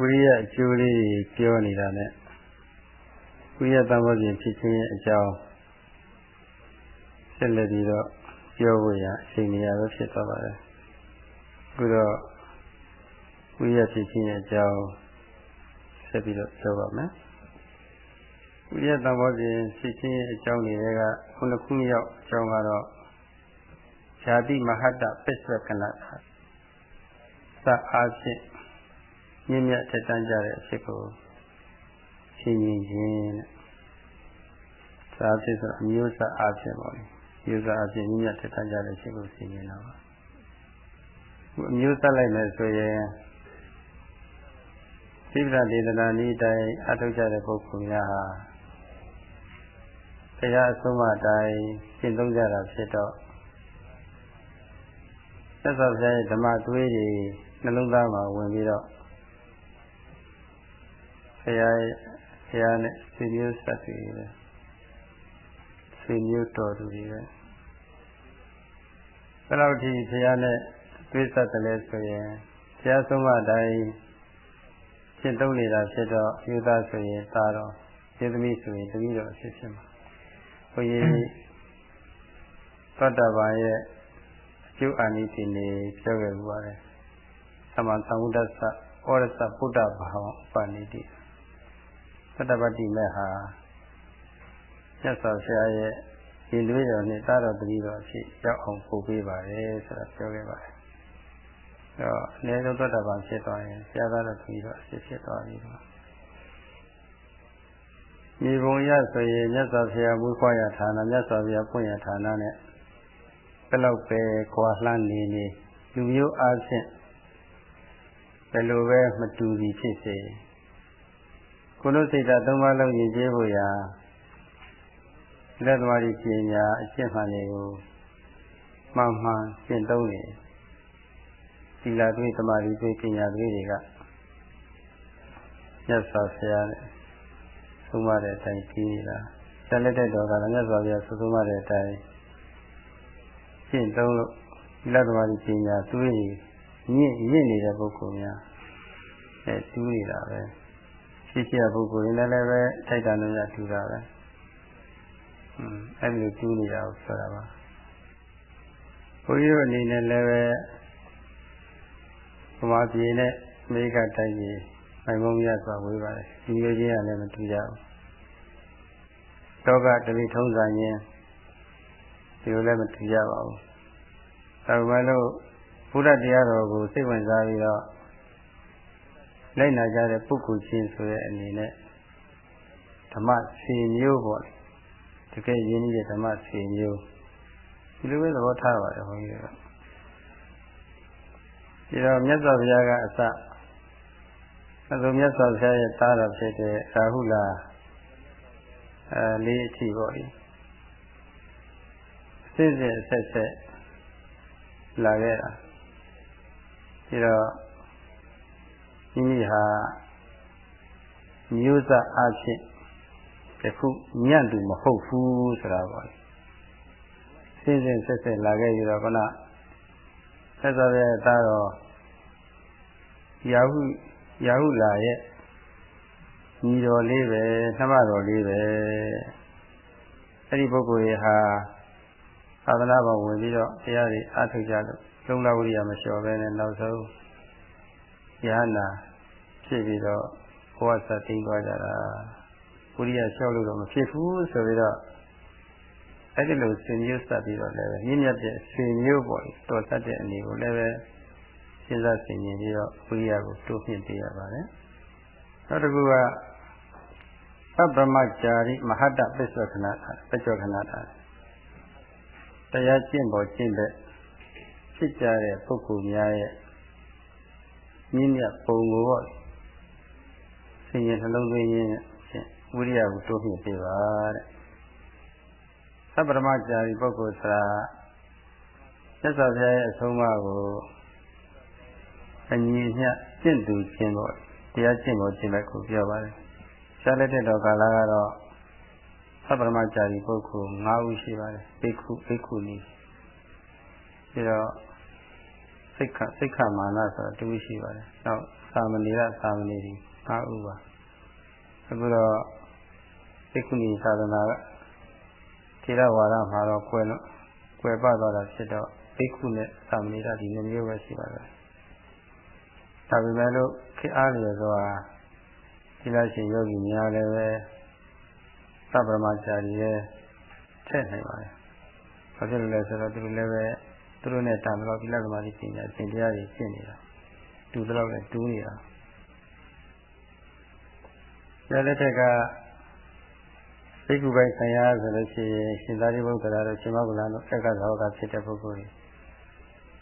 ဝိရိယအကျိုးလေးပြောနေတာနဲ့ဝိရိယသဘောပြင်ဖြစ်ခြင်းရဲ့အကြောင်းဆက်လက်ပြီးတော့ပြောဖို့ရအချိန်နေရာပဲဖြစ်သွားပါတယ်အခုတော့ဝိရိယဖြစ်ခြင်းရဲ့အကြောင်းဆက်ပြီးတော့ပြောပါမယ်ဝိရိယသဘောပြင်ဖြစ်ခြင်းရဲ့အကြောင်းတွေကခုနှစ်ခုမြောက်အကြောင်းကတော့ဇာတိမဟာတပစ္စဝကနာသအားဖြင့် မြင့်မြတ်ထက်တန်းကြတဲ့အဖြစ်ကိုရှင်းရင်ခြင်းတဲ့သာဖြစ်ဆိုအမျိုးစားအဖြစ်ပေါ့လေမျိုးစားအဖြစ်မြင့်မြတ်ထက်တန်းကြတဲ့အဖြစ်ကိုရှင်းရင်တော့အမျိုးစားလိုက်မယ်ဆိုရင်သီပ္ပဒေသနာနည်းတိုင်းအထောက်ကြတဲ့ပုဂ္ဂိုလ်များဟာတရားအဆုံးအတိုင်းရှင်းသုံးကြတာဖြစ်တော့သက်သာဆရာရဲ့ဓမ္မသွေးတွေနှလုံးသားမှာဝင်ပြီးတော့ ဆရာရဲ့ဆရာနဲ့ဆွေမျိုးဆက်တွေပဲဆွေမျိုးတော်သူတွေပဲဘယ်လောက်ထိဆရာနဲ့တွေ့ဆက်တယ်လဲဆိုရင်ဆရာဆုံးမအတိုင်းရှင်းသုံးနေတာဖြစ်တော့ယူသားဆိုရင်သားတော်ကျေသမီးဆိုရင်သမီးတော်အဖြစ်ဖြစ်မှာဘုန်းကြီးသောတာပန်ရဲ့အကျိုးအာနိသင်တွေပြောခဲ့ကြပါတယ်သမန်သမုဒ္ဒသဩရသဗုဒ္ဓဘာဝပါဏိတိ သတ္တပတိမေဟာမြတ်စွာဘုရားရဲ့ဒီလွေးတော်နဲ့တာတော်တတိတော်အဖြစ်ရောက်အောင်ပို့ပေးပါတယ်ဆိုတာပြောခဲ့ပါတယ်။အဲတော့အနည်းဆုံးသတ္တပံဖြစ်သွားရင်ဘုရားသားတော်တတိတော်အဖြစ်ဖြစ်သွားပြီတော့မြေပုံရဆိုရင်မြတ်စွာဘုရားမူခွာရဌာနမြတ်စွာဘုရားပွင့်ရဌာနနဲ့ဘယ်လောက်ပဲကွာလှမ်းနေနေလူမျိုးအားဖြင့်ဘယ်လိုပဲမတူသည်ဖြစ်စေ ကုလစိတ်ဓာတ်သုံးပါးလုံးရည်ကြည်ဖို့ရာလက်သမားကြီးပညာအရှင်းမှန်တွေကိုမှန်မှန်ရှင်းသုံးနေသီလတွေသမာဓိတွေပညာတွေတွေကမြတ်စွာဘုရားနဲ့သုံးပါတဲ့အတိုင်းပြီးနေတာဆက်လက်တဲ့တော်ကလည်းမြတ်စွာဘုရားသုံးပါတဲ့အတိုင်းရှင်းသုံးလို့လက်သမားကြီးပညာတွေးညင့်ညင့်နေတဲ့ပုဂ္ဂိုလ်များအဲတူးနေတာပဲ ရှိရှိတဲ့ပုဂ္ဂိုလ်ရင်းလည်းပဲထိုက်တန်လို့ရတူတာပဲอืมအဲ့လိုတူးနေတာကိုဆိုတာပါဘုန်းကြီးတို့အနေနဲ့လည်းပဲဗမာပြည်နဲ့အမေရိကတိုက်ကြီးမိုင်မုံမြတ်စွာဝေးပါတယ်ဒီလိုချင်းကလည်းမတူကြဘူးတောကတတိထုံးစံချင်းဒီလိုလည်းမတူကြပါဘူးဒါပေမဲ့လို့ဘုရားတရားတော်ကိုစိတ်ဝင်စားပြီးတော့ လိုက်နာကြတဲ့ပုဂ္ဂိုလ်ချင်းဆိုတဲ့အနေနဲ့ဓမ္မစီမျိုးပေါ့တကယ်ရင်းနှီးတဲ့ဓမ္မစီမျိုးဒီလိုပဲသဘောထားပါတယ်ဘုန်းကြီးကဒီတော့မြတ်စွာဘုရားကအစအဲလိုမြတ်စွာဘုရားရဲ့သားတော်ဖြစ်တဲ့ရာဟုလာအဲလေးအထိပေါ့လေစစ်စစ်ဆက်ဆက်လာခဲ့တာဒီတော့ မိမိဟာမျိုးစားအဖြစ်တခုညံ့သူမဟုတ်ဘူးဆိုတာပေါ့စင်းစင်းဆက်ဆက်လာခဲ့ပြီးတော့ခဏဆက်စောရဲ့သားတော်ရာဟုရာဟုလာရဲ့ညီတော်လေးပဲနှမတော်လေးပဲအဲ့ဒီပုဂ္ဂိုလ်ရဲ့ဟာသာသနာ့ဘောင်ဝင်ပြီးတော့တရားတွေအားထုတ်ကြလို့လုံလဝိရိယမလျှော်ပဲနဲ့နောက်ဆုံး ယဟနာဖြစ်ပြီးတော့ဘဝဆက်သိမ်းသွားကြတာဝိရိယလျှော့လို့တော့မဖြစ်ဘူးဆိုပြီးတော့အဲ့ဒီလိုဆင်မျိုးဆက်ပြီးတော့လည်းမြင့်မြတ်တဲ့ဆင်မျိုးပေါ့တော်ဆက်တဲ့အနေကိုလည်းပဲစဉ်းစားဆင်ခြင်ပြီးတော့ဝိရိယကိုတိုးမြှင့်ပေးရပါတယ်နောက်တစ်ခုကသဗ္ဗမကြာရိမဟာတပစ္စောခဏပစ္စောခဏတာတရားကျင့်ပေါ်ကျင့်တဲ့ဖြစ်ကြတဲ့ပုဂ္ဂိုလ်များရဲ့ မြင့်မြတ်ပုံကိုပေါ့ဆင်ញနှလုံးသွင်းခြင်းဖြင့်ဝိရိယကိုတိုးမြှင့်ပေးပါတဲ့သဗ္ဗမကြာရီပုဂ္ဂိုလ်ဆိုတာမြတ်စွာဘုရားရဲ့အဆုံးအမကိုအညီအမျှကျင့်သူခြင်းပေါ့တရားကျင့်ဖို့ခြင်းပဲကိုပြောပါတယ်ရှားလက်တဲ့တော်ကာလကတော့သဗ္ဗမကြာရီပုဂ္ဂိုလ်၅ဦးရှိပါတယ်ဘိက္ခုဘိက္ခုနီပြီးတော့ စစိတ်ခစိတ်ခမာနဆိုတာတူရှိပါတယ်နောက်သာမဏေရသာမဏေဒီ၅ဥပါအခုတော့သိက္ခုနီသာသနာကထေရဝါဒမှာတော့ကွယ်လို့ကွယ်ပသွားတာဖြစ်တော့သိက္ခုနဲ့သာမဏေရဒီနှစ်မျိုးပဲရှိပါတယ်ဒါပေမဲ့လို့ခေအားလျေဆိုတာဒီလားရှင်ယောဂီများလည်းပဲသဗ္ဗမချာရီရဲ့ထည့်နိုင်ပါတယ်။ဘာဖြစ်လို့လဲဆိုတော့သူတို့လည်းပဲ သူတို့နဲ့တန်တော့ဒီလသမားကြီးပညာသင်တရားတွေရှင်းနေတာ။တူတော့လည်းတူးနေတာ။ရတဲ့တက်ကသိကုပိုင်ဆံရဆိုလို့ရှိရင်ရှင်သာရိပုတ္တရာတို့ရှင်မဂ္ဂလန်တို့သက်ကသာဝကဖြစ်တဲ့ပုဂ္ဂိုလ်တွေ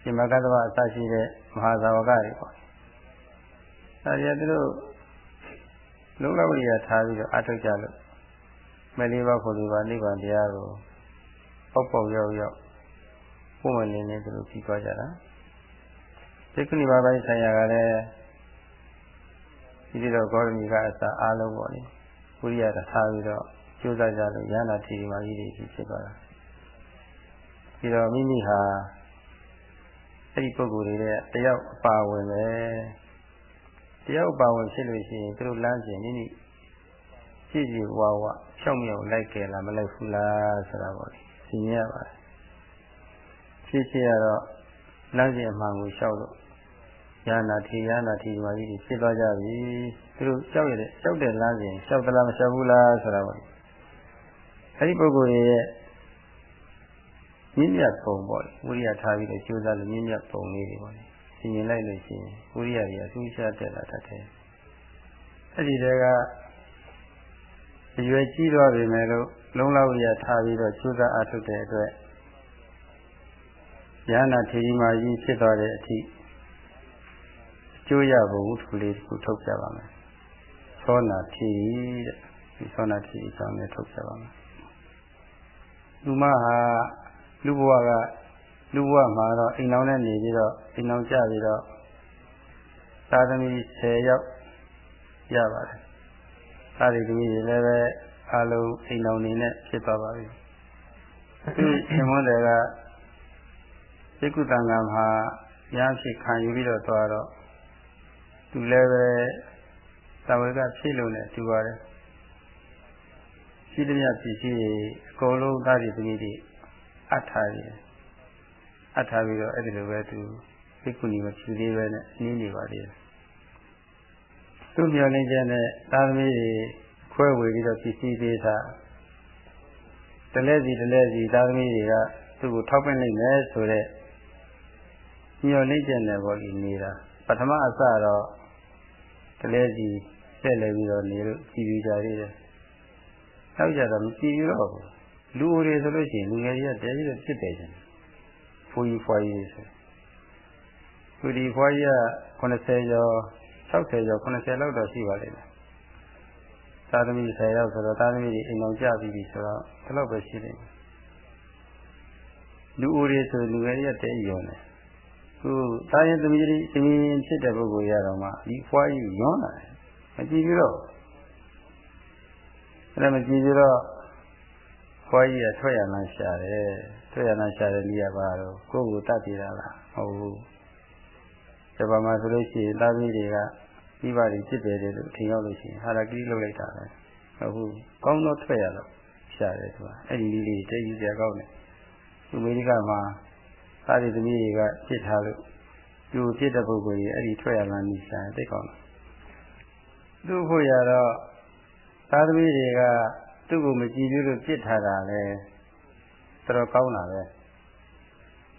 ရှင်မဂ္ဂသဝအစရှိတဲ့မဟာသာဝကတွေပေါ့။အဲဒီကသူတို့လုံးလောက်ရထားပြီးတော့အထုတ်ကြလို့မလေးပါးကိုလေးပါးနိဗ္ဗာန်တရားကိုပေါက်ပေါက်ရောက်ရောက် ပုံမှန်နေနေသူတို့ပြီးသွားကြတာသိက္ခဏီပါပိုင်းဆိုင်ရာကလည်းဒီလိုတော့ဂေါရမီကအစာအားလုံးပေါ့လေဝိရိယတထားပြီးတော့ကြိုးစားကြလို့ရဟနာတိမာကြီးတွေဖြစ်သွားတာပြီးတော့မိမိဟာအဲ့ဒီပုဂ္ဂိုလ်တွေတဲ့တယောက်အပါဝင်ပဲတယောက်အပါဝင်ဖြစ်လို့ရှိရင်သူတို့လမ်းကျင်မိမိကြည့်ကြည့်ဝါဝဖြောက်မြောက်လိုက်ကြလားမလိုက်ဘူးလားဆိုတာပေါ့လေသိရပါတယ် ဖြစ်ဖြစ်ရတော့လမ်းကျင်အမှန်ကိုလျှောက်လို့ယာနာတိယာနာတိဒီမှာကြီးဖြစ်သွားကြပြီသူတို့လျှောက်ရတဲ့လျှောက်တဲ့လမ်းစဉ်လျှောက်သလားမလျှောက်ဘူးလားဆိုတာပေါ့အဲဒီပုဂ္ဂိုလ်ရဲ့မြင့်မြတ်ပုံပေါ့လေဝိရိယထားပြီးတော့ကြိုးစားလို့မြင့်မြတ်ပုံလေးတွေပေါ့လေသင်ရင်လိုက်လို့ရှိရင်ဝိရိယတွေအထူးရှားတက်လာတတ်တယ်အဲ့ဒီတည်းကအရွယ်ကြီးသွားပြီမဲ့လို့လုံးလောက်ရထားပြီးတော့ကျူးစာအထုတ်တဲ့အတွက် ဉာဏထေရီမာကြီးဖြစ်သွားတဲ့အထိအကျိုးရဖို့ဝုထုလေးတစ်ခုထုတ်ပြပါမယ်။သောနာထေရီတဲ့ဒီသောနာထေရီအကြောင်းလေးထုတ်ပြပါမယ်။လူမဟာလူဘဝကလူဘဝမှာတော့အိမ်အောင်နဲ့နေပြီးတော့အိမ်အောင်ကြပြီးတော့သာသမီ10ယောက်ရပါတယ်။အဲဒီသမီးတွေလည်းပဲအလုံးအိမ်အောင်နေနဲ့ဖြစ်သွားပါပြီ။သူရှင်မွန်းတွေက သိကုတန်ကမှာရဖြစ်ခံယူပြီးတော့သွားတော့သူလည်းပဲသဝေကဖြစ်လို့နဲ့သူပါတယ်ရှိသမျှပစ္စည်းတွေအကုန်လုံးသားတွေသမီးတွေအထားတယ်အထားပြီးတော့အဲ့ဒီလိုပဲသူသိကုဏီမဖြူသေးပဲနဲ့နင်းနေပါသေးတယ်သူမျောလင်းချက်နဲ့သားသမီးတွေခွဲဝေပြီးတော့ပစ္စည်းပေးတာတလဲစီတလဲစီသားသမီးတွေကသူ့ကိုထောက်ပံ့နိုင်မယ်ဆိုတော့ မျောလင့်ချက်နဲ့ပေါ့ဒီနေတာပထမအစတော့တလဲစီဆက်လဲပြီးတော့နေလို့ကြည်ပြီးကြရည်တယ်နောက်ကြတော့မကြည်ရတော့ဘူးလူတွေဆိုလို့ရှိရင်လူငယ်တွေကတဲပြီးတော့ဖြစ်တယ်ကျင်ဖူကြီးဖွားကြီးဆိုဖူကြီးဖွားကြီးက90ကျော်60ကျော်90လောက်တော့ရှိပါလိမ့်မယ်သာသမီ10ယောက်ဆိုတော့သာသမီတွေအိမ်အောင်ကြပြီးပြီဆိုတော့ဒီလောက်ပဲရှိတယ်လူဦးတွေဆိုလူငယ်တွေကတဲရုံတယ် ခုသာရင်သမီးကြီးသမီးဖြစ်တဲ့ပုဂ္ဂိုလ်ရတော့မှဒီဖွားကြီးရွန်းလာတယ်မကြည့်ပြီးတော့အဲ့ဒါမကြည့်ပြီးတော့ဖွားကြီးကထွက်ရမှရှာတယ်ထွက်ရမှရှာတဲ့နေရာပါတော့ကိုယ့်ကိုတတ်ပြတာလားဟုတ်ဘူးဒီဘာမှဆိုလို့ရှိရင်သားသမီးတွေကမိဘတွေဖြစ်တယ်လို့ထင်ရောက်လို့ရှိရင်ဟာရကီလုပ်လိုက်တာပဲဟုတ်ဘူးကောင်းတော့ထွက်ရတော့ရှာတယ်သူကအဲ့ဒီလေးလေးတိတ်ကြီးကြကောင်းတယ်အမေရိကမှာ သားတွေသမီးတွေကဖြစ်ထားလို့သူဖြစ်တဲ့ပုဂ္ဂိုလ်ကြီးအဲ့ဒီထွက်ရမှန်းနေရှာတိတ်ကောင်းတယ်သူ့ဖို့ရတော့သားသမီးတွေကသူ့ကိုမကြည့်ဘူးလို့ပြစ်ထားတာလေတော်တော်ကောင်းတာပဲ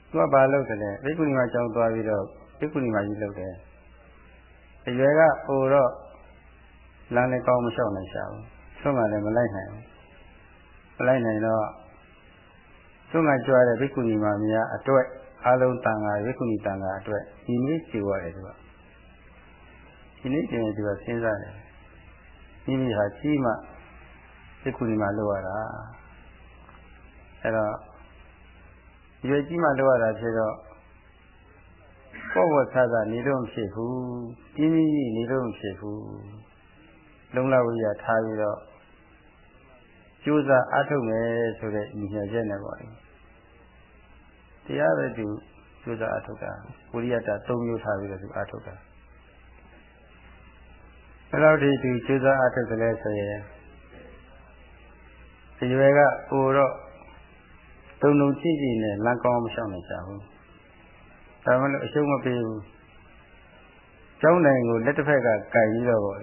သူကဘာလုပ်တယ်လဲဘိက္ခုနီမကျောင်းသွားပြီးတော့ဘိက္ခုနီမကြီးလုပ်တယ်အရွယ်ကဟိုတော့လမ်းလည်းကောင်းမလျှောက်နိုင်ရှာဘူးဆုံးကလည်းမလိုက်နိုင်ဘူးမလိုက်နိုင်တော့ဆုံးကကြွားတဲ့ဘိက္ခုနီမများအတွက် အလုံးတန်ခါဘိက္ခုနီတန်ခါအတွက်ဒီနေ့ကြည့်ရတယ်သူကဒီနေ့ကျရင်သူကစဉ်းစားတယ်မိမိဟာကြီးမှဘိက္ခုနီမလောက်ရတာအဲ့တော့ရွယ်ကြီးမှလောက်ရတာဖြစ်တော့ပေါ့ပေါ့ဆဆနေတော့မဖြစ်ဘူးပြင်းပြင်းကြီးနေတော့မဖြစ်ဘူးလုံလဝိယထားပြီးတော့ကြိုးစားအားထုတ်မယ်ဆိုတဲ့ညီညာချက်နဲ့ပေါ့လေ တရားပဲသူကျိုးစားအထုတ်တာဝိရိယတ၃မျိုးထားပြီးတော့သူအထုတ်တာဘယ်လောက်ထိသူကျိုးစားအထုတ်တယ်လဲဆိုရင်ဒီရွယ်ကဟိုတော့တုံတုံကြည့်ကြည့်နဲ့လမ်းကောင်းမရှောင်နိုင်ကြဘူးဒါမှမဟုတ်အရှုံးမပေးဘူးကျောင်းနိုင်ကိုလက်တစ်ဖက်ကကင်ပြီးတော့ပေါ့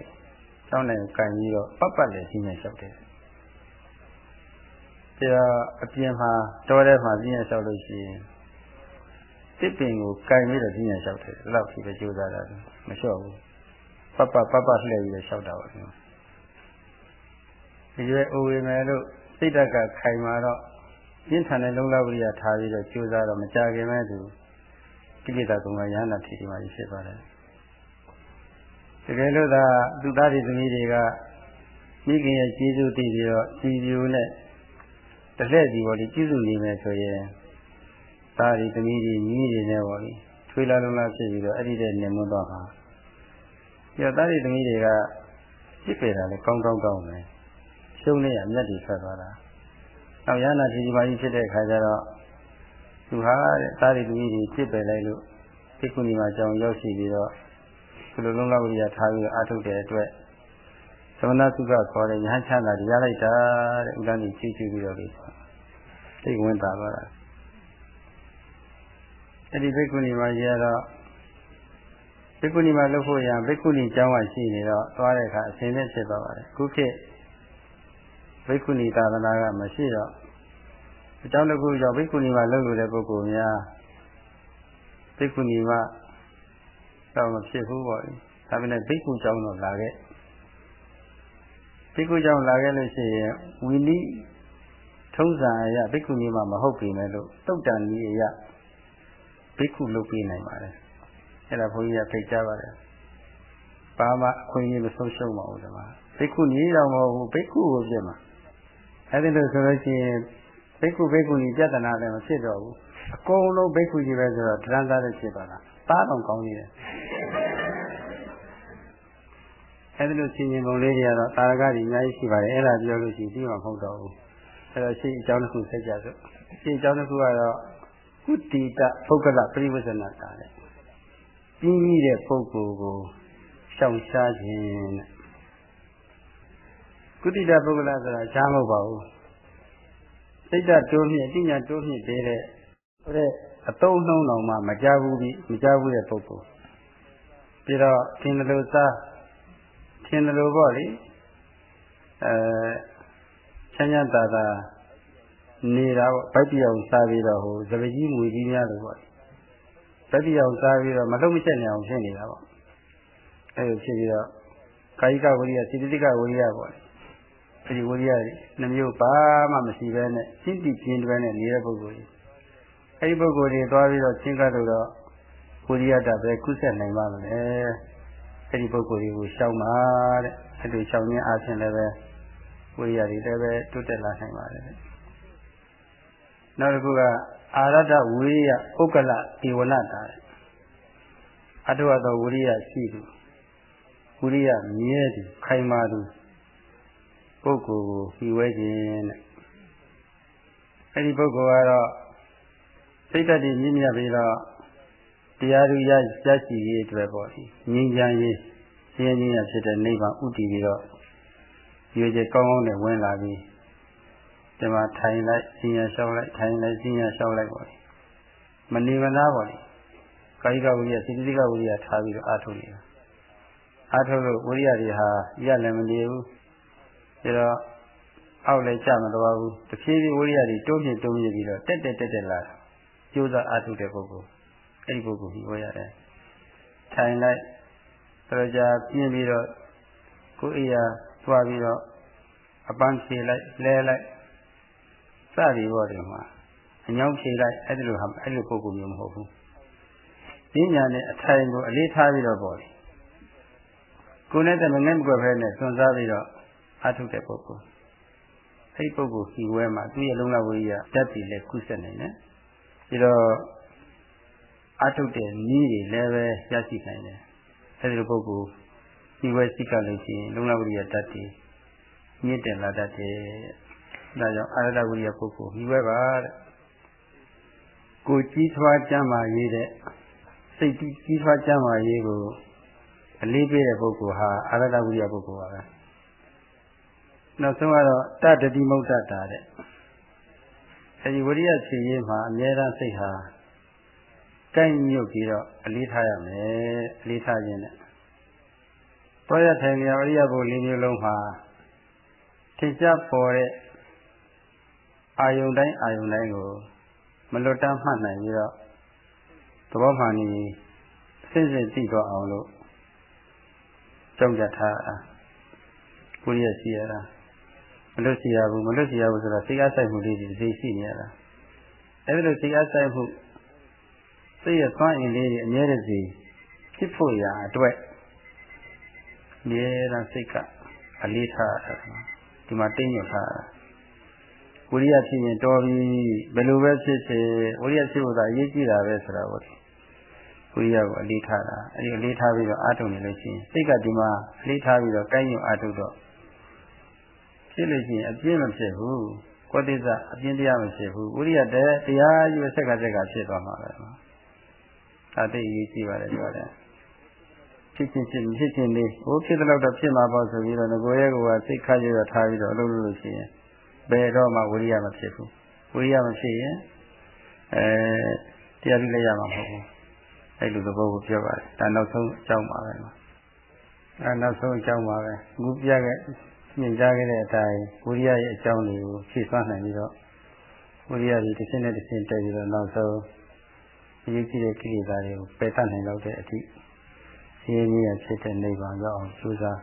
ကျောင်းနိုင်ကိုကင်ပြီးတော့ပတ်ပတ်လည်းကြီးနေလျှောက်တယ် ဒါအပြင်မှာတောထဲမှာကြီးနေလျှောက်လို့ရှိရင်တစ်ပင်ကိုကင်ပြီးတော့ကြီးနေလျှောက်တယ်ဒီလောက်ဖြစ်ပဲကြိုးစားတာမလျှော့ဘူးပတ်ပတ်ပတ်ပတ်လှည့်ပြီးတော့လျှောက်တာပါဒီရွယ်အိုဝေမယ်လို့စိတ်ဓာတ်ကခိုင်မာတော့ပြင်းထန်တဲ့လုံလောက်ဝိရိယထားပြီးတော့ကြိုးစားတော့မကြခင်မဲ့သူကိလေသာကုံကရဟနာထီဒီမှာဖြစ်ပါတယ်တကယ်လို့သာသူသားတွေသမီးတွေကမိခင်ရဲ့ကျေးဇူးတည်ပြီးတော့စီပြူနဲ့ တလက်စီပေါ်ဒီကျေးဇူးနေမယ်ဆိုရင်သားတွေသမီးတွေညီးတွေနဲ့ပေါ့လေထွေးလာလုံးလာဖြစ်ပြီးတော့အဲ့ဒီတဲ့နေမွန်းတော့ဟာပြီးတော့သားတွေသမီးတွေကပြစ်ပေတာလည်းကောင်းကောင်းကောင်းပဲရှုံးနေရမျက်တွေထွက်သွားတာနောက်ရဟနာထီဒီမာကြီးဖြစ်တဲ့အခါကျတော့သူဟာတဲ့သားတွေသမီးတွေပြစ်ပယ်လိုက်လို့သိကုဏီမှာကြောင်ရောက်ရှိပြီးတော့ဒီလိုလုံးလောက်ဝိရထားပြီးအထုတ်တဲ့အတွက် သမဏသုခခေါ်တဲ့ညာချမ်းသာရလိုက်တာတဲ့ဥဒ္ဒန်ကြီးကြည့်ကြည့်ပြီးတော့လေသိဝင်တာပါလားအဲ့ဒီဘိက္ခုနီမှာရတော့ဘိက္ခုနီမှာလုပ်ဖို့ရဘိက္ခုနီကျောင်းကရှိနေတော့သွားတဲ့အခါအစဉ်နဲ့ဖြစ်သွားပါတယ်ခုခေတ်ဘိက္ခုနီသာသနာကမရှိတော့အကြောင်းတစ်ခုကြောင့်ဘိက္ခုနီမှာလုပ်လို့တဲ့ပုဂ္ဂိုလ်များဘိက္ခုနီမှာတော့မဖြစ်ဘူးပေါ့ဒါပေမဲ့ဘိက္ခုကျောင်းတော့လာခဲ့ ဘိက္ခုကျောင်းလာခဲ့လို့ရှိရင်ဝီနိထုံးစံအရဘိက္ခုနီမှာမဟုတ်ပြီမဲ့လို့တုတ်တန်ကြီးအရဘိက္ခုလုပ်ပြနိုင်ပါတယ်အဲ့ဒါဘုန်းကြီးကဖိတ်ကြားပါတယ်ဘာမှအခွင့်အရေးမဆုံးရှုံးပါဘူးဒီမှာဘိက္ခုနီတော့မဟုတ်ဘူးဘိက္ခုကိုပြစ်မှာအဲ့ဒီလိုဆိုလို့ရှိရင်ဘိက္ခုဘိက္ခုနီပြဿနာလည်းမဖြစ်တော့ဘူးအကုန်လုံးဘိက္ခုကြီးပဲဆိုတော့တရံသားလည်းဖြစ်သွားတာသားတော်ကောင်းနေတယ် အဲဒီလိုဆင်ញင်ပုံလေးတွေကတော့တာရကကြီးအများကြီးရှိပါတယ်အဲ့ဒါပြောလို့ရှိရင်ပြီးမှမဟုတ်တော့ဘူးအဲ့တော့ရှင်းအကြောင်းတစ်ခုဆက်ကြစို့ရှင်းအကြောင်းတစ်ခုကတော့ကုတိတပုဂ္ဂလပြိဝဇ္ဇနာတာတဲ့ပြီးပြီးတဲ့ပုဂ္ဂိုလ်ကိုရှောင်ရှားခြင်းတဲ့ကုတိတပုဂ္ဂလဆိုတာရှားမဟုတ်ပါဘူးစိတ်ဓာတ်တိုးမြင့်အဋ္ဌညာတိုးမြင့်ပေးတဲ့ဆိုတဲ့အတုံးနှုံးတော်မှမကြဘူးပြီးမကြဘူးတဲ့ပုဂ္ဂိုလ်ပြီးတော့သင်္တလူစား သင်္တလူပေါ့လေအဲချမ်းချမ်းသာသာနေတာပေါ့ဗိုက်ပြောင်စားပြီးတော့ဟိုသပကြီးမွေကြီးများလို့ပေါ့ဗိုက်ပြောင်စားပြီးတော့မလုံးမချက်နေအောင်ဖြစ်နေတာပေါ့အဲလိုဖြစ်ပြီးတော့ကာယကဝိရိယစိတ္တိကဝိရိယပေါ့လေအဲဒီဝိရိယနှမျိုးဘာမှမရှိဘဲနဲ့စိတ္တိပြင်းတွဲနဲ့နေတဲ့ပုဂ္ဂိုလ်ကြီးအဲဒီပုဂ္ဂိုလ်တွေသွားပြီးတော့ချင်းကပ်လို့တော့ဝိရိယတပဲကုသနိုင်ပါမလဲ အဲဒီပုဂ္ဂိုလ်တွေကိုရှောင်ပါတဲ့အဲဒီရှောင်ခြင်းအပြင်လည်းပဲဝိရိယတွေလည်းပဲတိုးတက်လာနိုင်ပါတယ်နောက်တစ်ခုကအာရတဝိရိယဥက္ကလဒေဝနာတာအထုအသောဝိရိယရှိသူဝိရိယမြဲသူခိုင်မာသူပုဂ္ဂိုလ်ကိုပြီးဝဲခြင်းတဲ့အဲဒီပုဂ္ဂိုလ်ကတော့စိတ်ဓာတ်တွေမြင့်မြတ်ပြီးတော့ တရားသူရရရှိရေးအတွက်ပေါ့ဒီငြိမ်းချမ်းရေးဆင်းရဲခြင်းရဖြစ်တဲ့နိဗ္ဗာန်ဥတည်ပြီးတော့ရွေချက်ကောင်းကောင်းနဲ့ဝင်လာပြီးဒီမှာထိုင်လိုက်ဆင်းရဲလျှောက်လိုက်ထိုင်လိုက်ဆင်းရဲလျှောက်လိုက်ပေါ့မနေမနာပေါ့ကာယကဝိရိယစိတ္တိကဝိရိယထားပြီးတော့အာထုနေတာအာထုလို့ဝိရိယတွေဟာရလည်းမနေဘူးဒါတော့အောက်လည်းကြမတော်ဘူးတဖြည်းဖြည်းဝိရိယတွေတိုးမြင့်တိုးမြင့်ပြီးတော့တက်တက်တက်တက်လာကြိုးစားအားထုတ်တဲ့ပုဂ္ဂိုလ် အဲ့ဒီပုဂ္ဂိုလ်ကြီးဟောရတယ်ထိုင်လိုက်တော့ကြာပြင်းပြီးတော့ကိုယ်အိယာသွားပြီးတော့အပန်းဖြေလိုက်လဲလိုက်စသည်ဘောတယ်မှာအညောင်းဖြေလိုက်အဲ့ဒီလိုဟာအဲ့လိုပုဂ္ဂိုလ်မျိုးမဟုတ်ဘူးပညာနဲ့အထိုင်ကိုအလေးထားပြီးတော့ပေါ့လေကိုယ်နဲ့တည်းမငဲ့မကွက်ဖဲနဲ့စွန့်စားပြီးတော့အထုတ်တဲ့ပုဂ္ဂိုလ်အဲ့ဒီပုဂ္ဂိုလ်စီဝဲမှာသူ့ရဲ့လုံလဝိရိယဓာတ်တွေလည်းကုသနိုင်တယ်ပြီးတော့ အထုတ်တဲ့နည်းတွေလည်းပဲရရှိနိုင်တယ်အဲဒီလိုပုဂ္ဂိုလ်ဒီဝဲစိကလို့ရှိရင်လုံလဝိရိယတတ်တည်မြင့်တယ်လာတတ်တယ်ဒါကြောင့်အာရတဝိရိယပုဂ္ဂိုလ်ဒီဝဲပါတဲ့ကိုကြီးထွားကြမ်းမာရေးတဲ့စိတ်ကြီးထွားကြမ်းမာရေးကိုအလေးပေးတဲ့ပုဂ္ဂိုလ်ဟာအာရတဝိရိယပုဂ္ဂိုလ်ပါပဲနောက်ဆုံးကတော့တတတိမုဒ္ဒတာတဲ့အဲဒီဝိရိယဖြည့်ရေးမှာအမြဲတမ်းစိတ်ဟာ ကိုက်ညွတ်ပြီးတော့အလေးထားရမယ်အလေးထားခြင်းနဲ့တောရထိုင်နေဝိရိယဘုလေးမျိုးလုံးမှာထင်ရှားပေါ်တဲ့အာယုန်တိုင်းအာယုန်တိုင်းကိုမလွတ်တမ်းမှတ်နိုင်ပြီးတော့သဘောမှန်နေစဉ်စဉ်သိတော့အောင်လို့ကြောက်ကြထားတာကိုရရှိရတာမလွတ်ရှိရဘူးမလွတ်ရှိရဘူးဆိုတော့စိတ်အားဆိုင်မှုလေးတွေသိရှိနေရတာအဲဒီလိုစိတ်အားဆိုင်မှု စိတ်ရဲ့သွမ်းအင်လေးတွေအမြဲတည်းဖြစ်ဖို့ရာအတွက်အမြဲတမ်းစိတ်ကအလေးထားဒီမှာတိတ်ညွတ်ထားဝိရိယဖြစ်ရင်တော်ပြီဘယ်လိုပဲဖြစ်ဖြစ်ဝိရိယဖြစ်ဖို့သာအရေးကြီးတာပဲဆိုတာပေါ့ဝိရိယကိုအလေးထားတာအဲဒီအလေးထားပြီးတော့အားထုတ်နေလို့ရှိရင်စိတ်ကဒီမှာအလေးထားပြီးတော့ကိုင်းညွတ်အားထုတ်တော့ဖြစ်လို့ရှိရင်အပြင်းမဖြစ်ဘူးကောတိစအပြင်းတရားမဖြစ်ဘူးဝိရိယတဲ့တရားကြီးပဲဆက်ကဆက်ကဖြစ်သွားမှာပဲ ဒါသိအရေးကြီးပါတယ်ပြောတယ်ဖြစ်ချင်းဖြစ်ဖြစ်ချင်းလေးဟိုဖြစ်တဲ့လောက်တော့ဖြစ်မှာပေါ့ဆိုပြီးတော့ငကိုရဲကစိတ်ခါရရထားပြီးတော့အလုပ်လုပ်လို့ရှိရင်ဘယ်တော့မှဝိရိယမဖြစ်ဘူးဝိရိယမဖြစ်ရင်အဲတရားပြီးလည်းရမှာမဟုတ်ဘူးအဲ့လိုသဘောကိုပြောပါတယ်ဒါနောက်ဆုံးအကြောင်းပါပဲအဲနောက်ဆုံးအကြောင်းပါပဲအခုပြခဲ့မြင်ကြခဲ့တဲ့အတိုင်းဝိရိယရဲ့အကြောင်းတွေကိုဖြည့်ဆွမ်းနိုင်ပြီးတော့ဝိရိယတွေတစ်ဆင့်နဲ့တစ်ဆင့်တက်ပြီးတော့နောက်ဆုံး အရေးကြီးတဲ့ကိလေသာတွေကိုပယ်တတ်နိုင်တော့တဲ့အထိရင်းကြီးရဖြစ်တဲ့နိဗ္ဗာန်ရောက်အောင်ကြိုးစား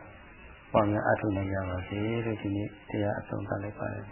ပွားများအထုနိုင်ကြပါစေလို့ဒီနေ့တရားအဆုံးသတ်လိုက်ပါတယ်